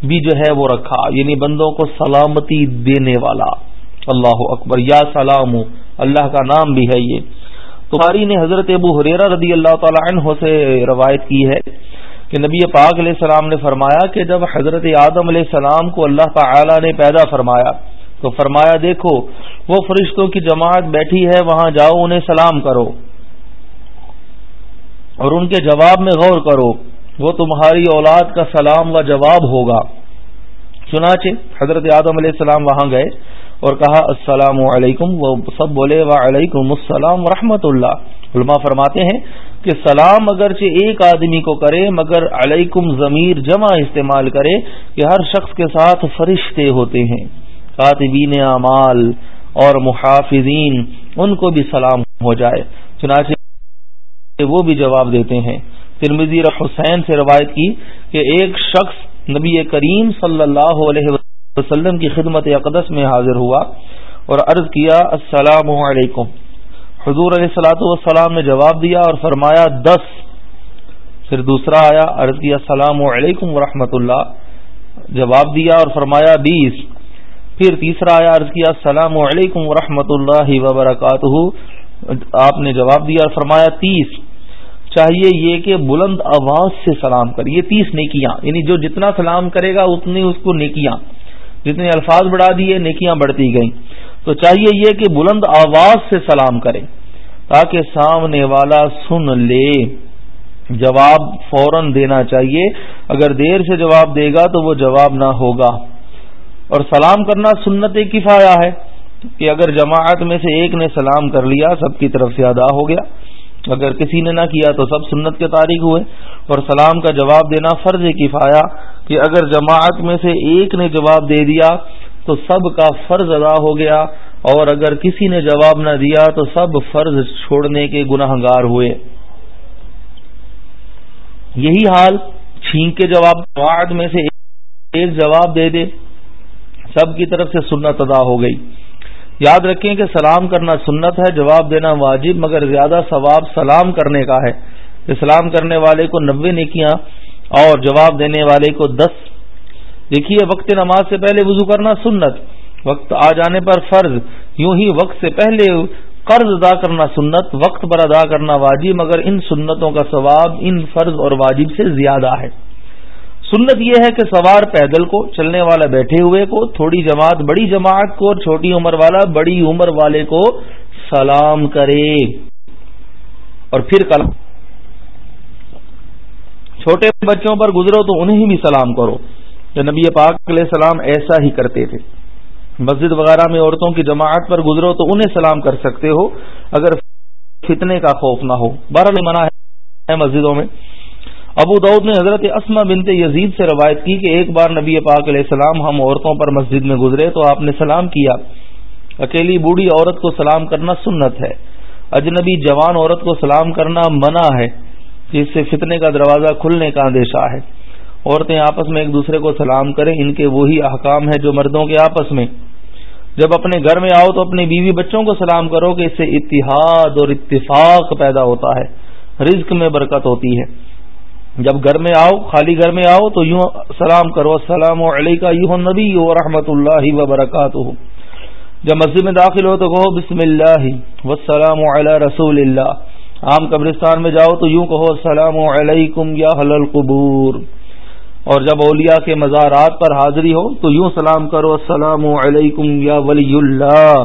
بھی جو ہے وہ رکھا یعنی بندوں کو سلامتی دینے والا۔ اللہ اکبر، یا سلام اللہ کا نام بھی ہے یہ۔ بخاری نے حضرت ابو حریرا رضی اللہ تعالی عنہ سے روایت کی ہے کہ نبی پاک علیہ السلام نے فرمایا کہ جب حضرت آدم علیہ السلام کو اللہ تعالی نے پیدا فرمایا، تو فرمایا دیکھو، وہ فرشتوں کی جماعت بیٹھی ہے، وہاں جاؤ، انہیں سلام کرو۔ اور ان کے جواب میں غور کرو۔ وہ تمہاری اولاد کا سلام و جواب ہوگا۔ چنانچہ حضرت آدم علیہ السلام وہاں گئے اور کہا، السلام علیکم، وہ سب بولے، وعلیکم السلام ورحمۃ اللہ۔ علماء فرماتے ہیں کہ سلام اگرچہ ایک آدمی کو کرے، مگر علیکم ضمیر جمع استعمال کرے کہ ہر شخص کے ساتھ فرشتے ہوتے ہیں۔ کاتبین اعمال اور محافظین، ان کو بھی سلام ہو جائے۔ چنانچہ وہ بھی جواب دیتے ہیں۔ ترمزی حسین سے روایت کی کہ ایک شخص نبی کریم صلی اللہ علیہ وسلم وسلم کی خدمت اقدس میں حاضر ہوا اور عرض کیا، السلام علیکم۔ حضور علیہ السلاۃ والسلام نے جواب دیا اور فرمایا، دس۔ پھر دوسرا آیا، عرض کیا، السلام علیکم ورحمۃ اللہ۔ جواب دیا اور فرمایا، بیس۔ پھر تیسرا آیا، عرض کیا، السلام علیکم ورحمۃ اللہ وبرکاتہ۔ آپ نے جواب دیا اور فرمایا، تیس۔ چاہیے یہ کہ بلند آواز سے سلام کر یہ تیس نیکیاں یعنی جو جتنا سلام کرے گا اتنی اس کو نیکیاں، جتنے الفاظ بڑھا دیے نیکیاں بڑھتی گئیں۔ تو چاہیے یہ کہ بلند آواز سے سلام کرے، تاکہ سامنے والا سن لے۔ جواب فوراً دینا چاہیے، اگر دیر سے جواب دے گا تو وہ جواب نہ ہوگا۔ اور سلام کرنا سنت کفایا ہے، کہ اگر جماعت میں سے ایک نے سلام کر لیا، سب کی طرف سے ادا ہو گیا۔ اگر کسی نے نہ کیا تو سب سنت کے تاریخ ہوئے، اور سلام کا جواب دینا فرض کفایا کہ اگر جماعت میں سے ایک نے جواب دے دیا تو سب کا فرض ادا ہو گیا، اور اگر کسی نے جواب نہ دیا تو سب فرض چھوڑنے کے گناہ گار ہوئے۔ یہی حال چھین کے جواب وعد میں سے ایک جواب دے دے، سب کی طرف سے سنت ادا ہو گئی۔ یاد رکھیں کہ سلام کرنا سنت ہے، جواب دینا واجب، مگر زیادہ ثواب سلام کرنے کا ہے۔ سلام کرنے والے کو نبے نیکیاں اور جواب دینے والے کو دس۔ دیکھیے، وقت نماز سے پہلے وضو کرنا سنت۔ وقت آ جانے پر فرض۔ یوں ہی وقت سے پہلے قرض ادا کرنا سنت۔ وقت پر ادا کرنا واجب، مگر ان سنتوں کا ثواب، ان فرض اور واجب سے زیادہ ہے۔ سنت یہ ہے کہ سوار پیدل کو، چلنے والا بیٹھے ہوئے کو، تھوڑی جماعت، بڑی جماعت کو اور چھوٹی عمر والا، بڑی عمر والے کو سلام کرے۔ اور پھر کلام چھوٹے بچوں پر گزرو تو انہیں بھی سلام کرو۔ نبی پاک علیہ السلام ایسا ہی کرتے تھے۔ مسجد وغیرہ میں عورتوں کی جماعت پر گزرو تو انہیں سلام کر سکتے ہو۔ اگر فتنے کا خوف نہ ہو۔ بارہ منع ہے مسجدوں میں۔ ابو دعود نے حضرت اسما بنت یزید سے روایت کی کہ ایک بار نبی پاک علیہ السلام ہم عورتوں پر مسجد میں گزرے تو آپ نے سلام کیا۔ اکیلی بوڑھی عورت کو سلام کرنا سنت ہے۔ اجنبی جوان عورت کو سلام کرنا منع ہے۔ جس سے فتنے کا دروازہ کھلنے کا اندیشہ ہے۔ عورتیں آپس میں ایک دوسرے کو سلام کریں، ان کے وہی احکام ہے جو مردوں کے آپس میں۔ جب اپنے گھر میں آؤ تو اپنی بیوی بچوں کو سلام کرو کہ اس سے اتحاد اور اتفاق پیدا ہوتا ہے، رزق میں برکت ہوتی ہے۔ جب گھر میں آؤ، خالی گھر میں آؤ، تو یوں سلام کرو، السلام علیکم یو نبی و رحمۃ اللہ وبرکاتہ۔ جب مسجد میں داخل ہو تو کہو، بسم اللہ وسلام علی رسول اللہ۔ عام قبرستان میں جاؤ تو یوں کہو، السلام علیکم یا حل القبور۔ اور جب اولیاء کے مزارات پر حاضری ہو تو یوں سلام کرو، السلام علیکم یا ولی اللہ۔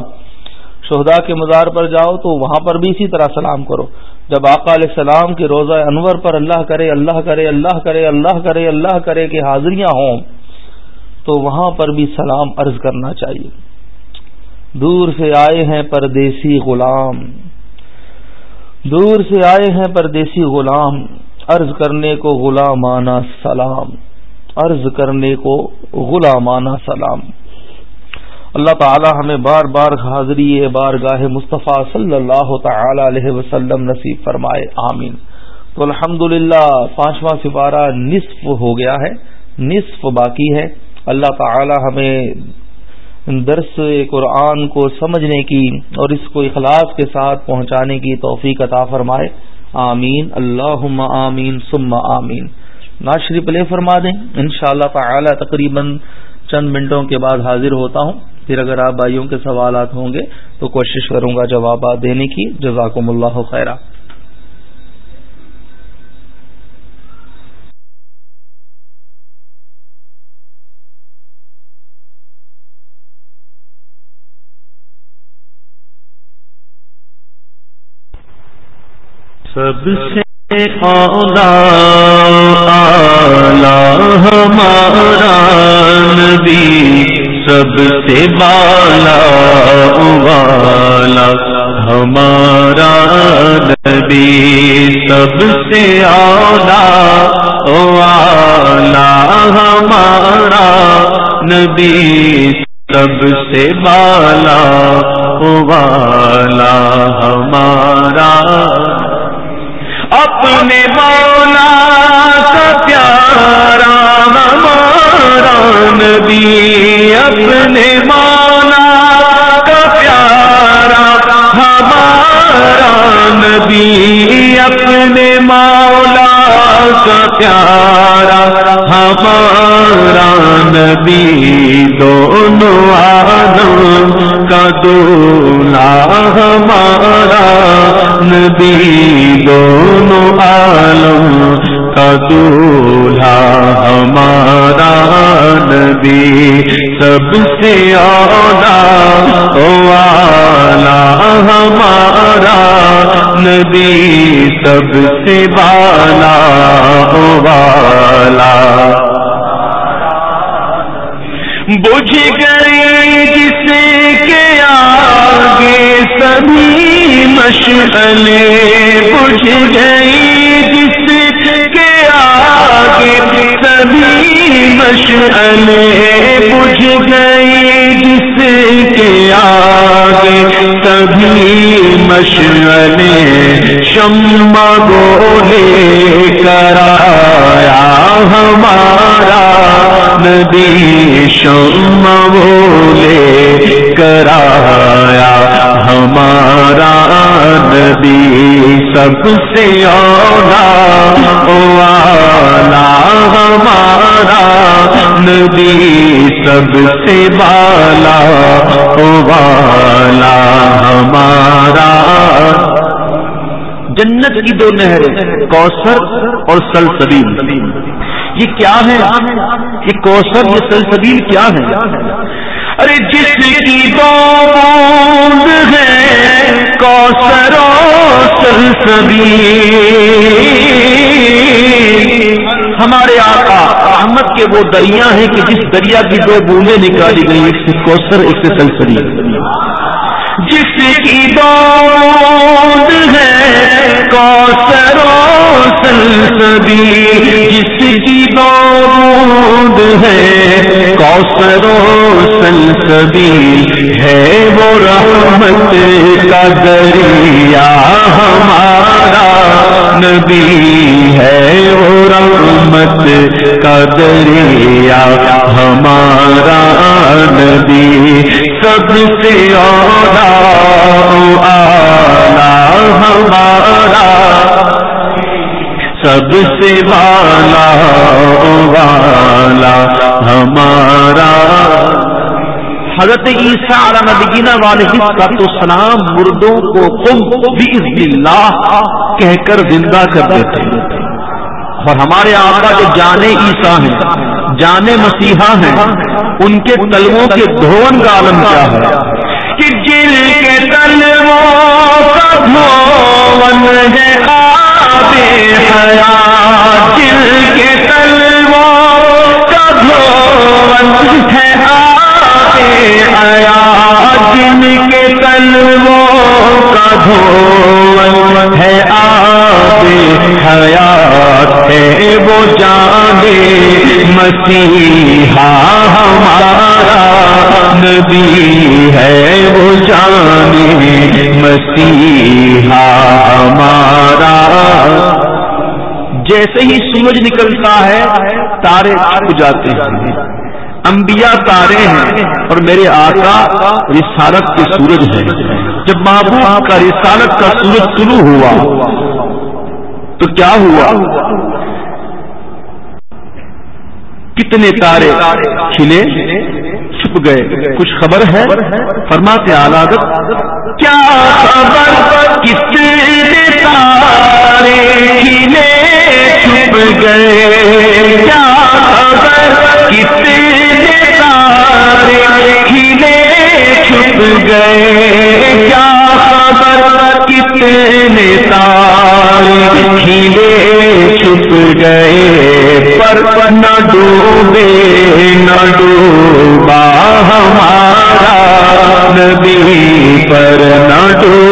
شہدا کے مزار پر جاؤ تو وہاں پر بھی اسی طرح سلام کرو۔ جب آقا علیہ السلام کے روزہ انور پر اللہ کرے اللہ کرے اللہ کرے اللہ کرے اللہ کرے کہ حاضریاں ہوں، تو وہاں پر بھی سلام عرض کرنا چاہیے۔ دور سے آئے ہیں پردیسی غلام۔ دور سے آئے ہیں پردیسی غلام۔ عرض کرنے کو غلامانہ سلام۔ عرض کرنے کو غلامانہ سلام۔ اللہ تعالی ہمیں بار بار حاضری بار گاہ مصطفیٰ صلی اللہ تعالی علیہ وسلم نصیب فرمائے، آمین۔ تو الحمد پانچواں سپارہ نصف ہو گیا ہے، نصف باقی ہے۔ اللہ تعالی ہمیں درس قرآن کو سمجھنے کی اور اس کو اخلاص کے ساتھ پہنچانے کی توفیق عطا فرمائے۔ آمین۔ اللہ آمین، ثم آمین۔ ناشری پلے فرما دیں۔ انشاءاللہ تعالی تقریباً چند منٹوں کے بعد حاضر ہوتا ہوں۔ پھر اگر آپ بھائیوں کے سوالات ہوں گے تو کوشش کروں گا جوابات دینے کی۔ جزاکم اللہ خیرہ سب سے اولا ہمارا نبی۔ سب سے بالا والا ہمارا نبی سب سے اولا والا ہمارا نبی سب سے بالا والا ہمارا اپنے مولا کا پیارا ہمارا نبی اپنے مولا کا پیارا، ہمارا نبی اپنے مولا کا پیارا، ہمارا نبی دونوں آدم کا دولا، ہمارا نبی دونوں عالم کا دولہا ہمارا نبی سب سے اولا والا ہمارا نبی سب سے بالا والا بجھ گئی جس کے آگے سبھی مشغلے بجھ گئی بجھ گئی جس کے آگے مشغلے شمع بولے کرایا ہمارا نبی شمع بولے کرایا ہمارا نبی سب سے اولا، ہمارا نبی سب سے بالا والا ہمارا۔ جنت کی دو نہریں، کوثر اور سلسبیل۔ یہ کیا ہے یہ کوثر، یہ سلسبیل کیا ہے ارے جس کی دو بوند ہے کوثر سلسبی ہمارے آقا احمد کے وہ دریا ہیں کہ جس دریا کی دو بوندیں نکالی گئی ایک سے کوثر، ایک سے سلسبی جس کی بوند ہے کوثر سلسبی جس کی بوند ہے کوثر سلسبی ہے وہ رحمت کا دریا ہمارا۔ نبی ہے وہ رحمت کا دریا، ہمارا نبی، سب سے اولا ہمارا سب سے والا والا، ہمارا حضرت عیسیٰ علیہ نبینا والے کا تو سلام مردوں کو خود بھی اللہ کہہ کر زندہ کر دیتے اور ہمارے آقا جو جانے عیسیٰ ہیں جانے مسیحا ہیں، ان کے تلووں کے دھون کا عالم کیا ہے؟ کہ جن کے تلووں کا دھون ہے، آب حیات کے تلووں کا دھون ہے آب حیات جن کے تلووں کا دھون ہے آب حیات ہے وہ جانے مسیحا ہمارا نبی ہے وہ جانے مسیحا ہمارا۔ جیسے ہی سورج نکلتا ہے تارے چھپ جاتے ہیں۔ انبیاء تارے ہیں اور میرے آقا رسالت کے سورج ہے۔ جب محبوب کا رسالت کا سورج شروع ہوا تو کیا ہوا؟ کتنے تارے کھلے، چھپ گئے۔ کچھ خبر ہے؟ فرماتے آلادت کیا خبر؟ کتنے تارے کھلے، چھپ گئے۔ کیا خبر؟ کتنے چھپ گئے، کیا خبر؟ کتنے تار کھیلے چھپ گئے؟ پر نہ ڈوبے، نہ ڈوبا ہمارا نبی، پر نہ ڈوبے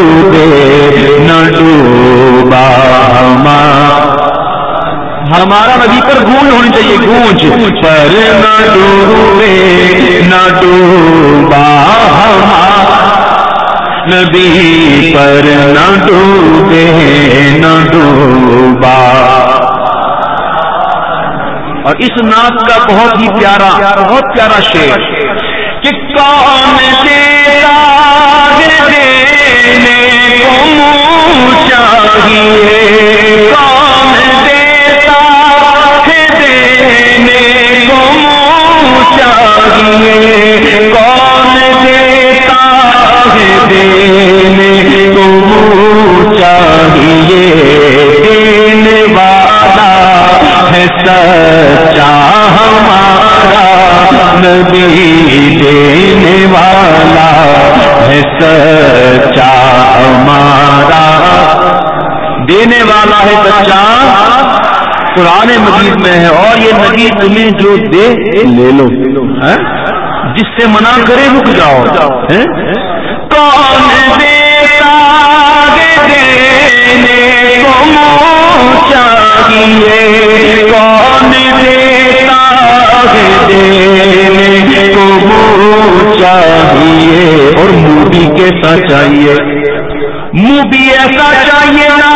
ہمارا نبی پر گونج ہونی چاہیے، گونج۔ پر نہ ڈوبے، نہ ڈوبا نبی پر۔ نہ ڈوبے، نہ ڈوبا۔ اور اس نعت کا بہت ہی پیارا، بہت پیارا شعر۔ کہ کون دیتا دینے کو چاہیے۔ دینے والا ہے سچا قرآن مجید میں ہے، اور یہ نبی تمہیں جو دے، لے لو۔ ہاں؟ جس سے منع کرے رک جاؤ۔ ہاں؟ کون دیتا دینے کو چاہیے کون دیتا دینے کو چاہیے اور موٹی کیسا چاہیے۔ منہ بھی ایسا چاہیے نا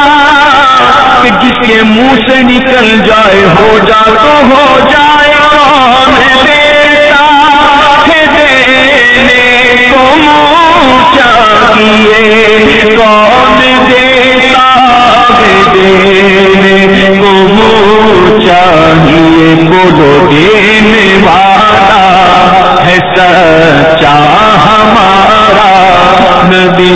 کہ جس کے منہ سے نکل جائے، ہو جا تو ہو جائے۔ دیتا کو دیتا ہے ہمارا۔ نبی